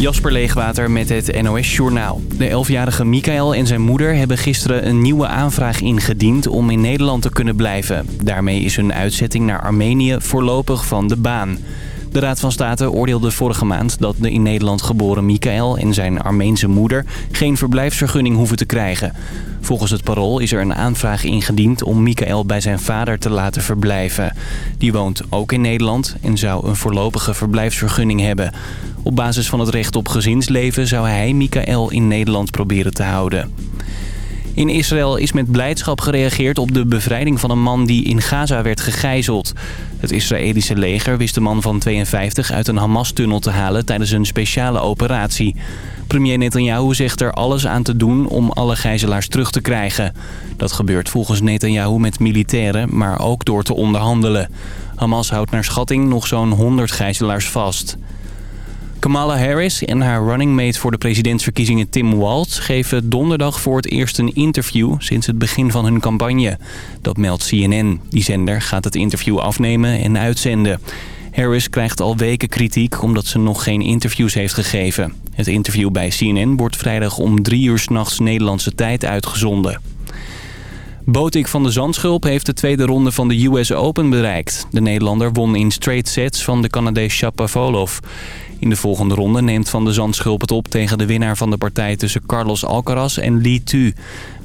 Jasper Leegwater met het NOS Journaal. De 11-jarige Michael en zijn moeder hebben gisteren een nieuwe aanvraag ingediend om in Nederland te kunnen blijven. Daarmee is hun uitzetting naar Armenië voorlopig van de baan. De Raad van State oordeelde vorige maand dat de in Nederland geboren Michael en zijn Armeense moeder geen verblijfsvergunning hoeven te krijgen. Volgens het parool is er een aanvraag ingediend om Michael bij zijn vader te laten verblijven. Die woont ook in Nederland en zou een voorlopige verblijfsvergunning hebben. Op basis van het recht op gezinsleven zou hij Michael in Nederland proberen te houden. In Israël is met blijdschap gereageerd op de bevrijding van een man die in Gaza werd gegijzeld. Het Israëlische leger wist de man van 52 uit een Hamas-tunnel te halen tijdens een speciale operatie. Premier Netanyahu zegt er alles aan te doen om alle gijzelaars terug te krijgen. Dat gebeurt volgens Netanyahu met militairen, maar ook door te onderhandelen. Hamas houdt naar schatting nog zo'n 100 gijzelaars vast. Kamala Harris en haar running mate voor de presidentsverkiezingen Tim Walz... geven donderdag voor het eerst een interview sinds het begin van hun campagne. Dat meldt CNN. Die zender gaat het interview afnemen en uitzenden. Harris krijgt al weken kritiek omdat ze nog geen interviews heeft gegeven. Het interview bij CNN wordt vrijdag om drie uur s'nachts Nederlandse tijd uitgezonden. Botik van de Zandschulp heeft de tweede ronde van de US Open bereikt. De Nederlander won in straight sets van de Canadees Shapovalov. In de volgende ronde neemt Van de Zandschulp het op tegen de winnaar van de partij tussen Carlos Alcaraz en Li Tu.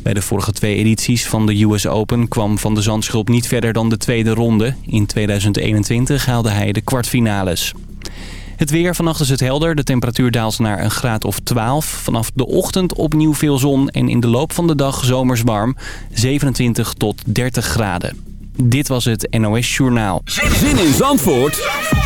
Bij de vorige twee edities van de US Open kwam Van de Zandschulp niet verder dan de tweede ronde. In 2021 haalde hij de kwartfinales. Het weer, vannacht is het helder. De temperatuur daalt naar een graad of 12. Vanaf de ochtend opnieuw veel zon en in de loop van de dag zomers warm. 27 tot 30 graden. Dit was het NOS Journaal. Zin in Zandvoort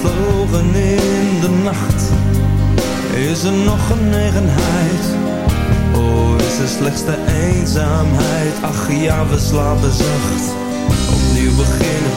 vervlogen in de nacht. Is er nog genegenheid? Oh, is er slechts de eenzaamheid? Ach ja, we slapen zacht. Opnieuw beginnen,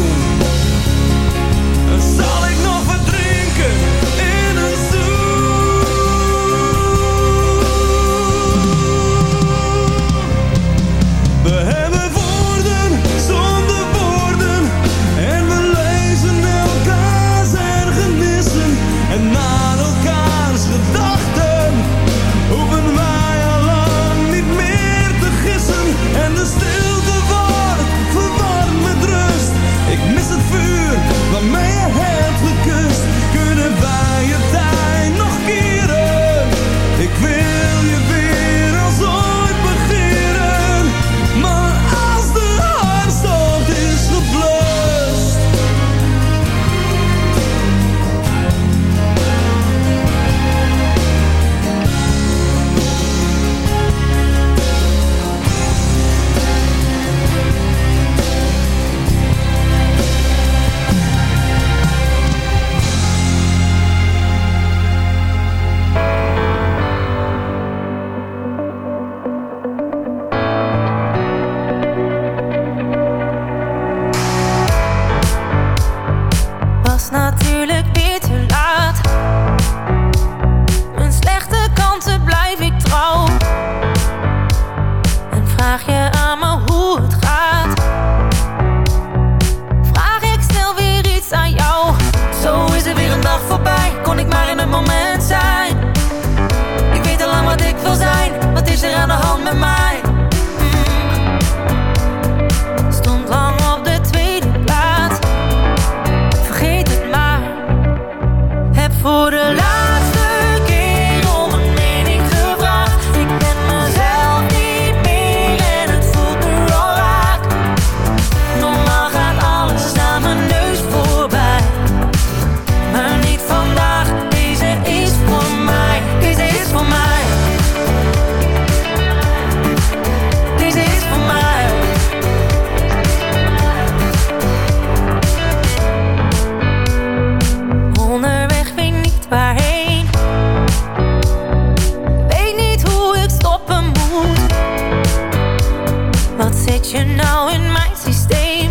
Je nou in mijn systeem?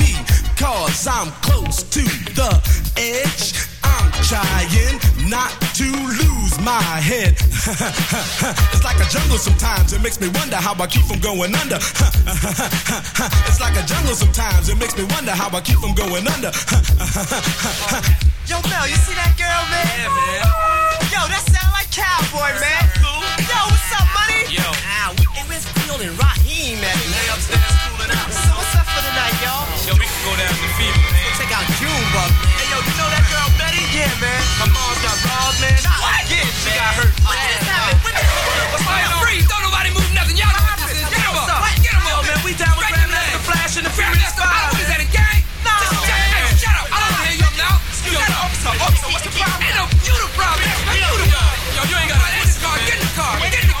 cause I'm close to the edge. I'm trying not to lose my head. it's like a jungle sometimes, it makes me wonder how I keep from going under. it's like a jungle sometimes, it makes me wonder how I keep from going under. Yo, Mel, you see that girl, man? Yeah, man. Yo, that sound like cowboy, man. cool. Yo, what's up, money? Yo. Ah, we, hey, where's Field and Rahiem at? Lay upstairs cooling out. So what's up for the night, y'all? Yo, we can go down to the fever, man. Check out Junebug. Hey, yo, you know that girl Betty? Yeah, man. My mom's got robbed, man. What? Yeah, she got hurt. What just happened? What the- What's going on? free! Don't nobody move nothing. Y'all know what this is. Get What's up. up? Get Yo, up. man, we down with Grandmaster there. Flash and the Furious. Five. What is that, a gang? No. Just shut up. I don't wanna hear you now. Yo, Shut up. officer, officer, what's the problem? Ain't no you the problem. You the problem. Yo, you ain't got Get in the car. Get in the car.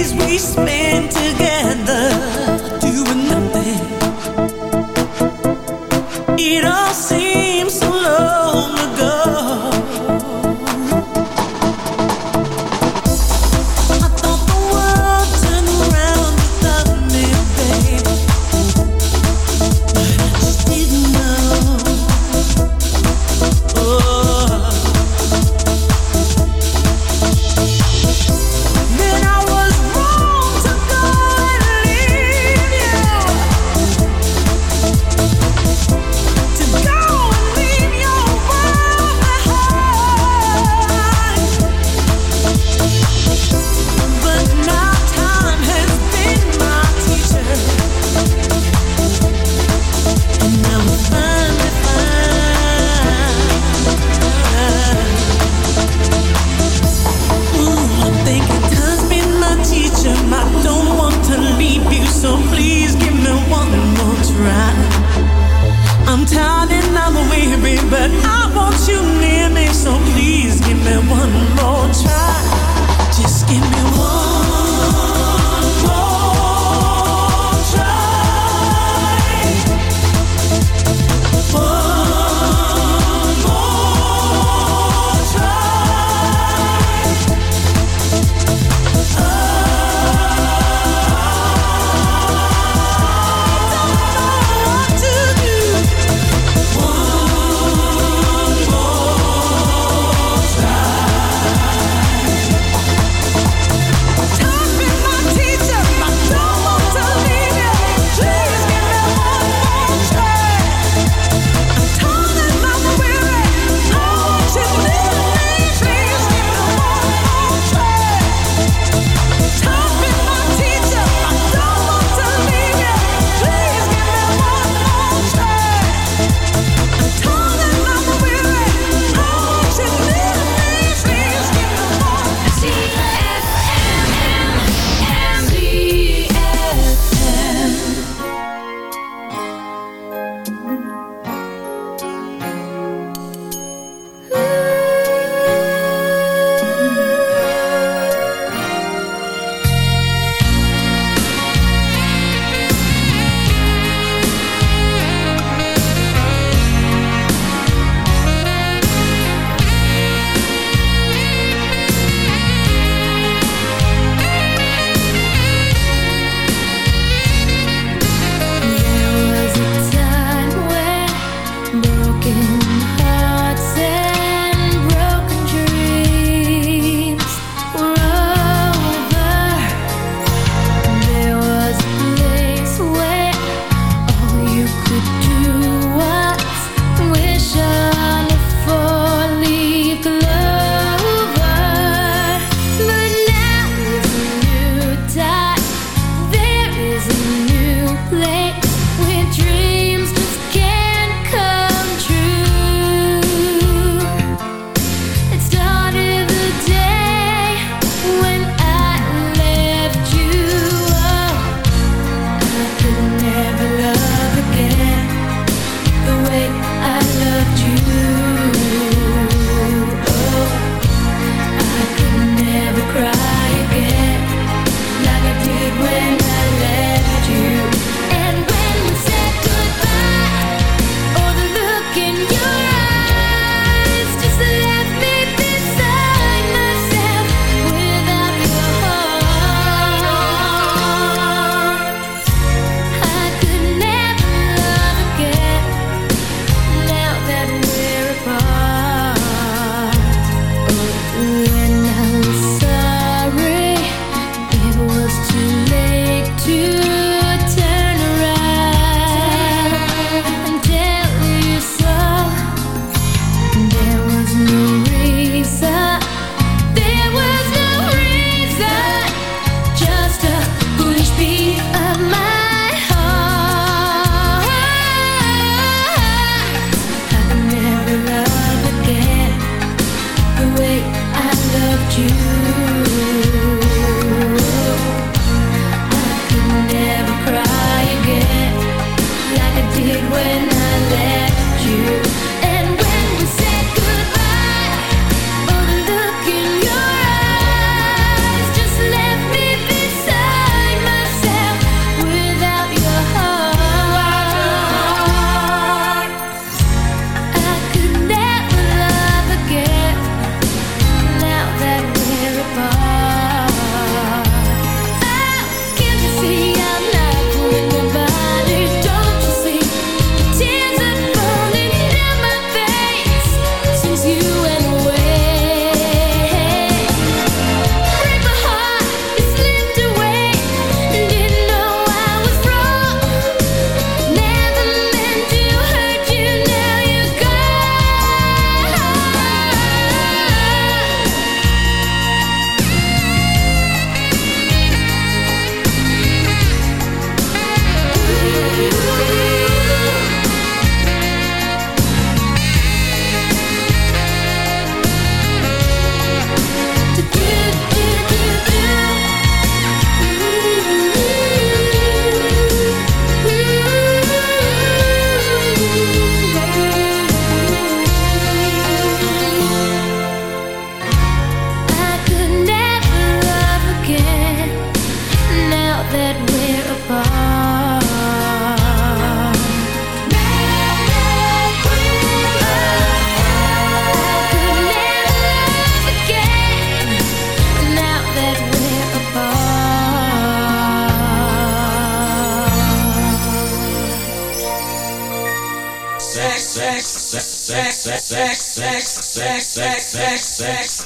days we spent together.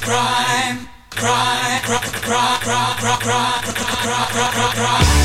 Sex, crime, crime, crime, crime, crime, crime, crime, crime, crime, crime, crime.